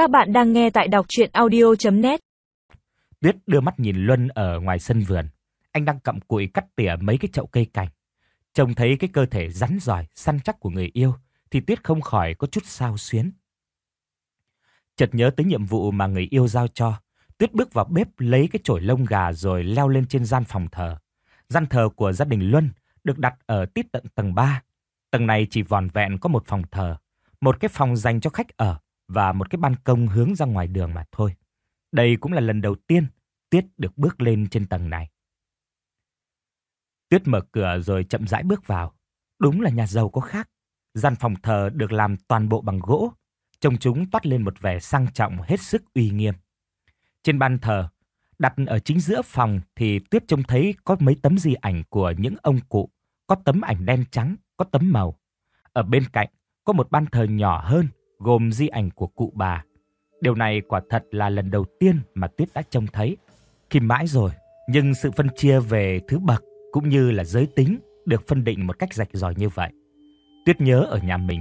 Các bạn đang nghe tại đọc audio net Tuyết đưa mắt nhìn Luân ở ngoài sân vườn. Anh đang cặm cụi cắt tỉa mấy cái chậu cây cảnh. Trông thấy cái cơ thể rắn giỏi, săn chắc của người yêu, thì Tuyết không khỏi có chút sao xuyến. Chợt nhớ tới nhiệm vụ mà người yêu giao cho, Tuyết bước vào bếp lấy cái chổi lông gà rồi leo lên trên gian phòng thờ. Gian thờ của gia đình Luân được đặt ở tít tận tầng 3. Tầng này chỉ vòn vẹn có một phòng thờ, một cái phòng dành cho khách ở và một cái ban công hướng ra ngoài đường mà thôi. Đây cũng là lần đầu tiên Tuyết được bước lên trên tầng này. Tuyết mở cửa rồi chậm rãi bước vào. Đúng là nhà giàu có khác. Gian phòng thờ được làm toàn bộ bằng gỗ. Trông chúng toát lên một vẻ sang trọng hết sức uy nghiêm. Trên ban thờ, đặt ở chính giữa phòng thì Tuyết trông thấy có mấy tấm di ảnh của những ông cụ. Có tấm ảnh đen trắng, có tấm màu. Ở bên cạnh có một ban thờ nhỏ hơn gồm di ảnh của cụ bà. Điều này quả thật là lần đầu tiên mà Tuyết đã trông thấy. Khi mãi rồi, nhưng sự phân chia về thứ bậc cũng như là giới tính được phân định một cách rạch ròi như vậy. Tuyết nhớ ở nhà mình,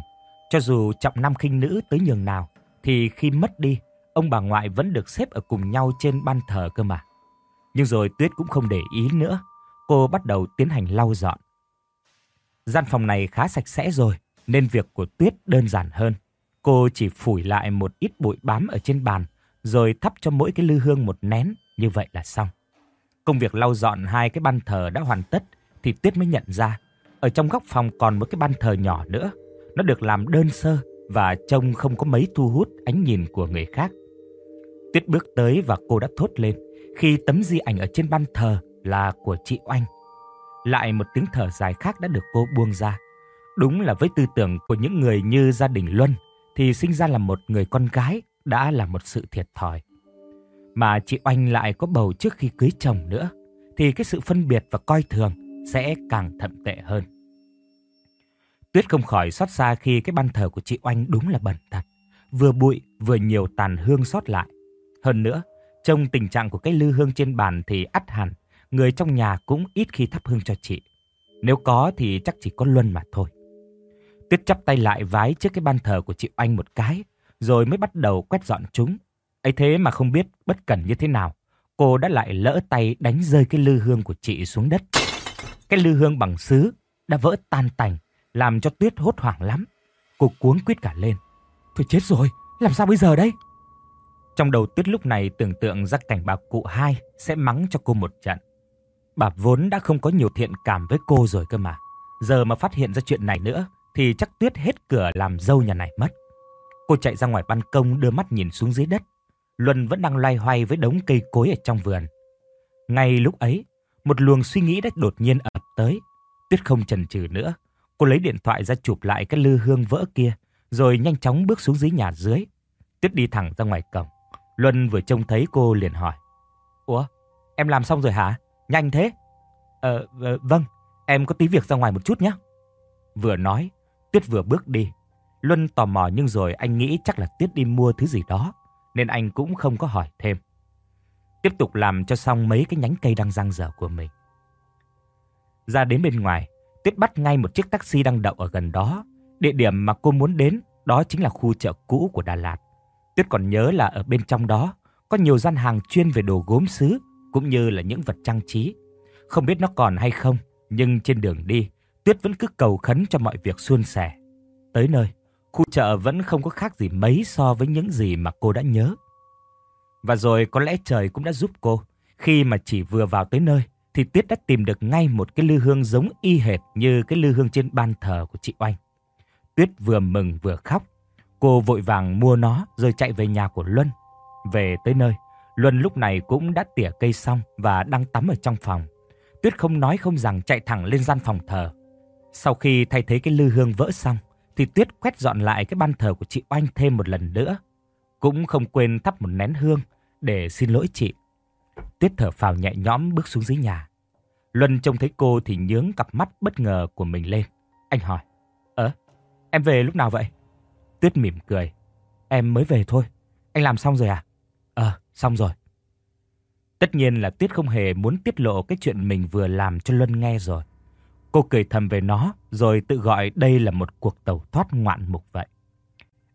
cho dù trọng nam khinh nữ tới nhường nào, thì khi mất đi, ông bà ngoại vẫn được xếp ở cùng nhau trên ban thờ cơ mà. Nhưng rồi Tuyết cũng không để ý nữa, cô bắt đầu tiến hành lau dọn. Gian phòng này khá sạch sẽ rồi, nên việc của Tuyết đơn giản hơn. Cô chỉ phủi lại một ít bụi bám ở trên bàn, rồi thắp cho mỗi cái lư hương một nén, như vậy là xong. Công việc lau dọn hai cái ban thờ đã hoàn tất, thì Tuyết mới nhận ra, ở trong góc phòng còn một cái ban thờ nhỏ nữa. Nó được làm đơn sơ và trông không có mấy thu hút ánh nhìn của người khác. Tuyết bước tới và cô đã thốt lên khi tấm di ảnh ở trên ban thờ là của chị Oanh. Lại một tiếng thở dài khác đã được cô buông ra. Đúng là với tư tưởng của những người như gia đình Luân thì sinh ra là một người con gái đã là một sự thiệt thòi. Mà chị Oanh lại có bầu trước khi cưới chồng nữa, thì cái sự phân biệt và coi thường sẽ càng thậm tệ hơn. Tuyết không khỏi xót xa khi cái ban thờ của chị Oanh đúng là bẩn thật, vừa bụi vừa nhiều tàn hương sót lại. Hơn nữa, trong tình trạng của cái lư hương trên bàn thì ắt hẳn, người trong nhà cũng ít khi thắp hương cho chị. Nếu có thì chắc chỉ có Luân mà thôi. Tuyết chắp tay lại vái trước cái ban thờ của chị Oanh một cái, rồi mới bắt đầu quét dọn chúng. ấy thế mà không biết bất cẩn như thế nào, cô đã lại lỡ tay đánh rơi cái lư hương của chị xuống đất. Cái lư hương bằng sứ đã vỡ tan tành, làm cho Tuyết hốt hoảng lắm. Cô cuống quýt cả lên. Thôi chết rồi, làm sao bây giờ đây? Trong đầu Tuyết lúc này tưởng tượng ra cảnh bà cụ hai sẽ mắng cho cô một trận. Bà vốn đã không có nhiều thiện cảm với cô rồi cơ mà. Giờ mà phát hiện ra chuyện này nữa thì chắc Tuyết hết cửa làm dâu nhà này mất. Cô chạy ra ngoài ban công đưa mắt nhìn xuống dưới đất. Luân vẫn đang loay hoay với đống cây cối ở trong vườn. Ngay lúc ấy, một luồng suy nghĩ đã đột nhiên ập tới. Tuyết không chần chừ nữa. Cô lấy điện thoại ra chụp lại cái lư hương vỡ kia, rồi nhanh chóng bước xuống dưới nhà dưới. Tuyết đi thẳng ra ngoài cổng. Luân vừa trông thấy cô liền hỏi. Ủa, em làm xong rồi hả? Nhanh thế? Ờ, ờ vâng, em có tí việc ra ngoài một chút nhé. Vừa nói, Tuyết vừa bước đi. Luân tò mò nhưng rồi anh nghĩ chắc là Tuyết đi mua thứ gì đó, nên anh cũng không có hỏi thêm. Tiếp tục làm cho xong mấy cái nhánh cây đang răng dở của mình. Ra đến bên ngoài, Tuyết bắt ngay một chiếc taxi đang đậu ở gần đó. Địa điểm mà cô muốn đến đó chính là khu chợ cũ của Đà Lạt. Tuyết còn nhớ là ở bên trong đó có nhiều gian hàng chuyên về đồ gốm sứ cũng như là những vật trang trí. Không biết nó còn hay không, nhưng trên đường đi, Tuyết vẫn cứ cầu khấn cho mọi việc suôn sẻ. Tới nơi, khu chợ vẫn không có khác gì mấy so với những gì mà cô đã nhớ. Và rồi có lẽ trời cũng đã giúp cô. Khi mà chỉ vừa vào tới nơi, thì Tuyết đã tìm được ngay một cái lư hương giống y hệt như cái lư hương trên ban thờ của chị Oanh. Tuyết vừa mừng vừa khóc. Cô vội vàng mua nó rồi chạy về nhà của Luân. Về tới nơi, Luân lúc này cũng đã tỉa cây xong và đang tắm ở trong phòng. Tuyết không nói không rằng chạy thẳng lên gian phòng thờ. Sau khi thay thế cái lư hương vỡ xong, thì Tuyết quét dọn lại cái ban thờ của chị Oanh thêm một lần nữa. Cũng không quên thắp một nén hương để xin lỗi chị. Tuyết thở phào nhẹ nhõm bước xuống dưới nhà. Luân trông thấy cô thì nhướng cặp mắt bất ngờ của mình lên. Anh hỏi, Ơ, em về lúc nào vậy? Tuyết mỉm cười. Em mới về thôi. Anh làm xong rồi à? Ờ, xong rồi. Tất nhiên là Tuyết không hề muốn tiết lộ cái chuyện mình vừa làm cho Luân nghe rồi. Cô cười thầm về nó, rồi tự gọi đây là một cuộc tàu thoát ngoạn mục vậy.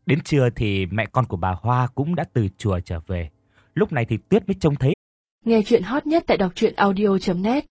Đến trưa thì mẹ con của bà Hoa cũng đã từ chùa trở về. Lúc này thì Tuyết mới trông thấy. Nghe chuyện hot nhất tại đọc truyện audio.net